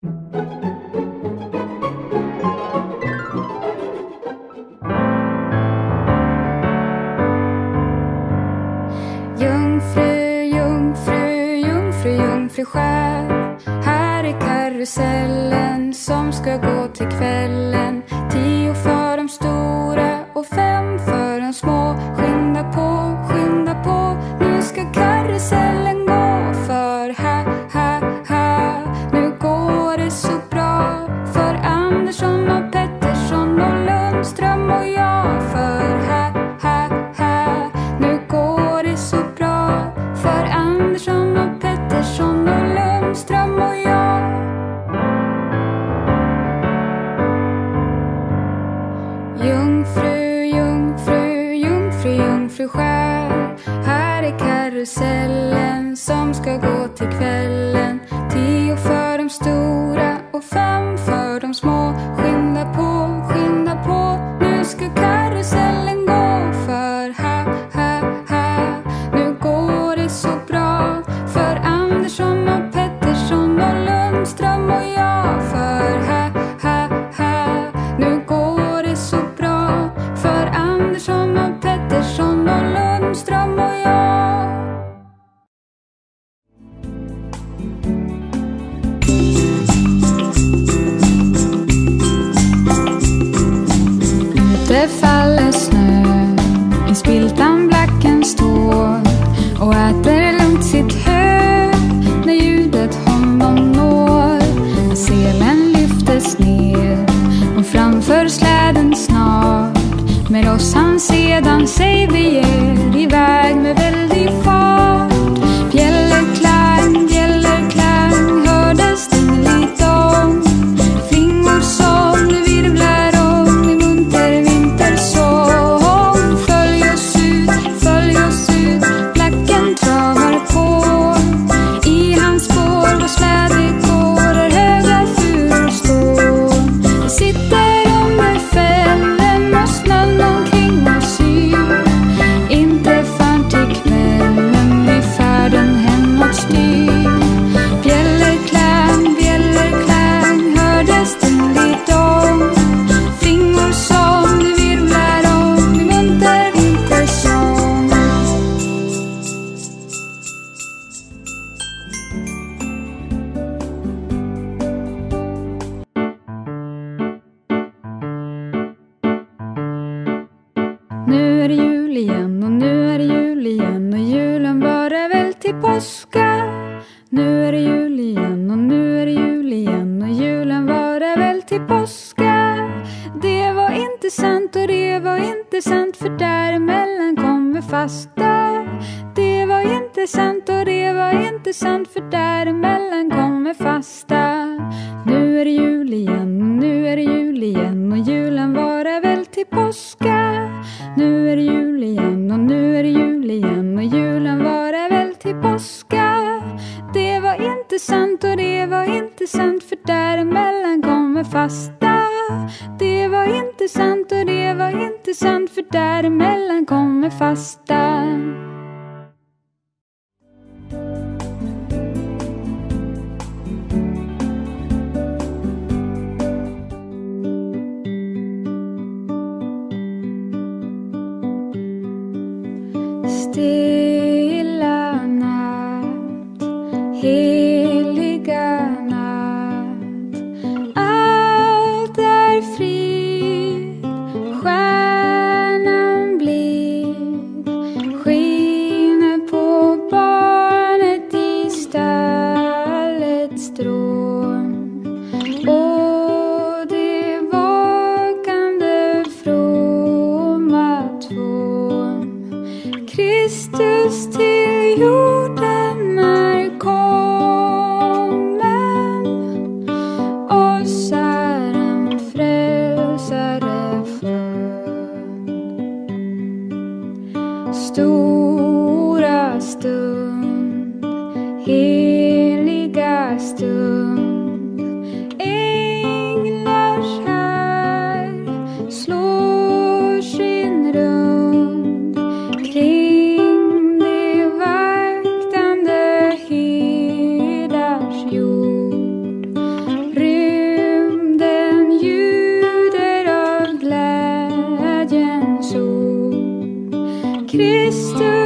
Jungfru, jungfru, jungfru, jungfru själ Här är karusellen som ska gå till kväll jungfru, skär. Här är karusellen som ska gå till kvällen. Påska. Nu är det jul igen och nu är det jul igen och julen varar väl till påska. Det var inte sant och det var inte sant för däremellan kommer fasta. Det var inte sant och det var inte sant för däremellan kommer fasta. Nu är det jul igen och nu är det jul igen och julen varar väl till påska. Nu är det jul igen påska. Det var inte sant och det var inte sant för däremellan kommer fasta. Det var inte sant och det var inte sant för däremellan kommer fasta. Stilla heliga stund, heliga stund. Änglars här slår sin rund kring de vaktande herdars jord. Rymden ljuder av glädjens ord. Kristus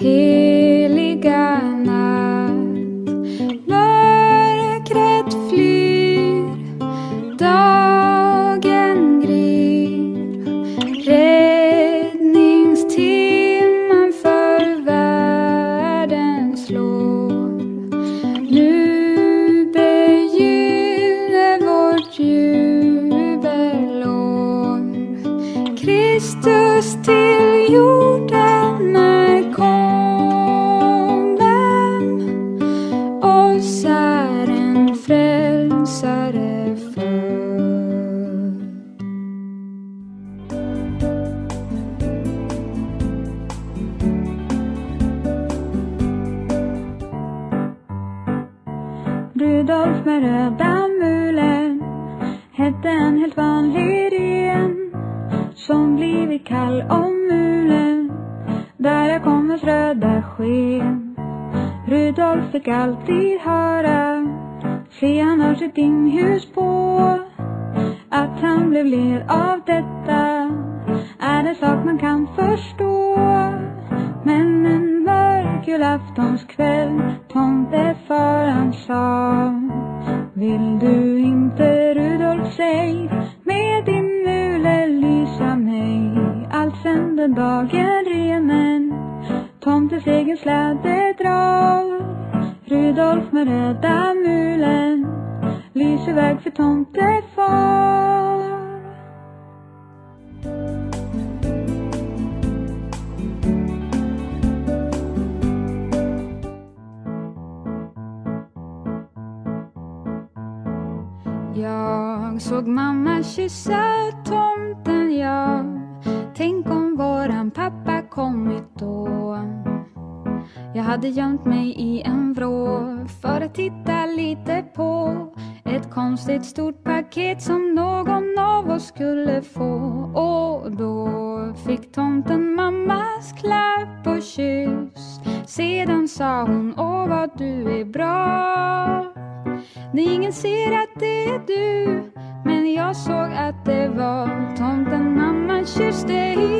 heliga natt. Mörkret flyr, dagen gryr. räddningstimman för världen slår. Nu begynner vårt jubelår. Kristus till jord, Rudolf med röda mulen hette en helt vanlig ren som blivit kall om mulen där jag kommer röda sken. Rudolf fick alltid höra, se han har sitt inhus på att han blev led av detta är en sak man kan förstå. Men en julaftonskväll tomtefar han sa. Vill du inte Rudolf säg med din mule lysa mig? Allt sen den dagen renen tomtens egen släde drar Rudolf med röda mulen lyser väg för tomtefar. Såg mamma kyssa tomten, ja. Tänk om våran pappa kommit då. Jag hade gömt mig i en vrå för att titta lite på ett konstigt stort paket som någon av oss skulle få. Och då fick tomten mammas klapp och kyss. Sedan sa hon, åh vad du är bra. När ingen ser att det är du men jag såg att det var tomten mamma kysste i.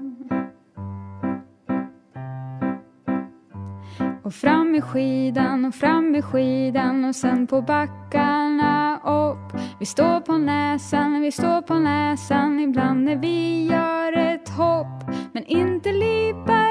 Och fram med skidan och fram med skidan och sen på backarna upp. Vi står på näsan, vi står på näsan ibland när vi gör ett hopp. Men inte lipar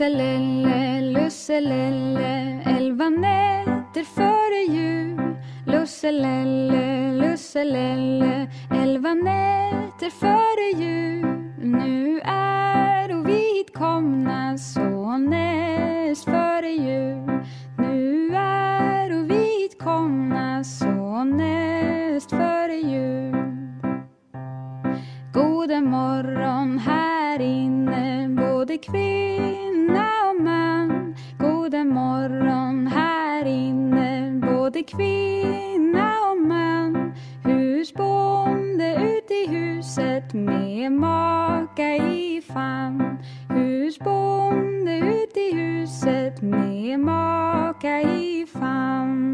Lusselelle, Lusselelle, elva nätter före jul. Lusselelle, Lusselelle, elva nätter före jul. Nu är och vi hitkomna så näst före jul. Nu är och vi hitkomna så näst före jul. God morgon här inne, både kväll kvinna och man. Husbonde ut i huset med maka i famn. Husbonde ut i huset med maka i famn.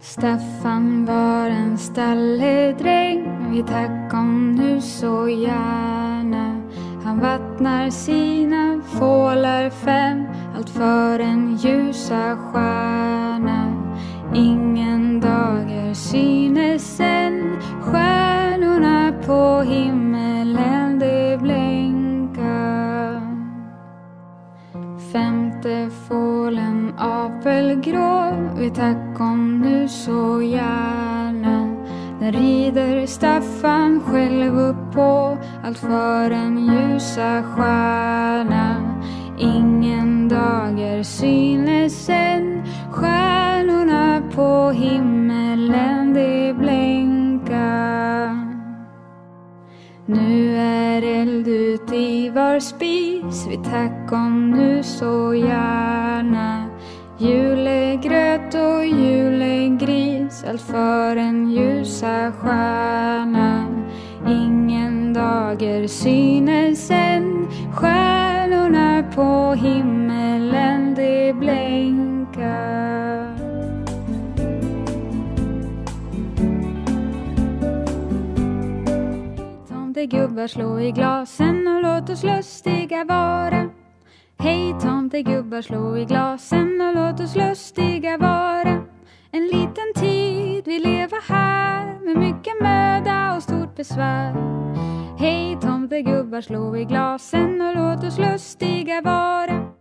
Staffan var stalledräng Vi Tackom nu så gärna. Han vattnar sina fålar fem, allt för en ljusa stjärna. Ingen dager synes än, stjärnorna på himmelen de blänka. Femte fålen apelgrå vi tackom nu så gärna den rider Staffan själv upp på allt för en ljusa stjärna Ingen dager synes än Stjärnorna på himmelen de blänka nu är eld ut i var spis, vi tackom nu så gärna. Julegröt och julegris, allt för en ljusa stjärna. Ingen dager synes än, stjärnorna på himmelen de blänka. Tomtegubbar slå i glasen och låt oss lustiga vara. Hej tomtegubbar slå i glasen och låt oss lustiga vara. En liten tid vi leva här med mycket möda och stort besvär. Hej tomtegubbar slå i glasen och låt oss lustiga vara.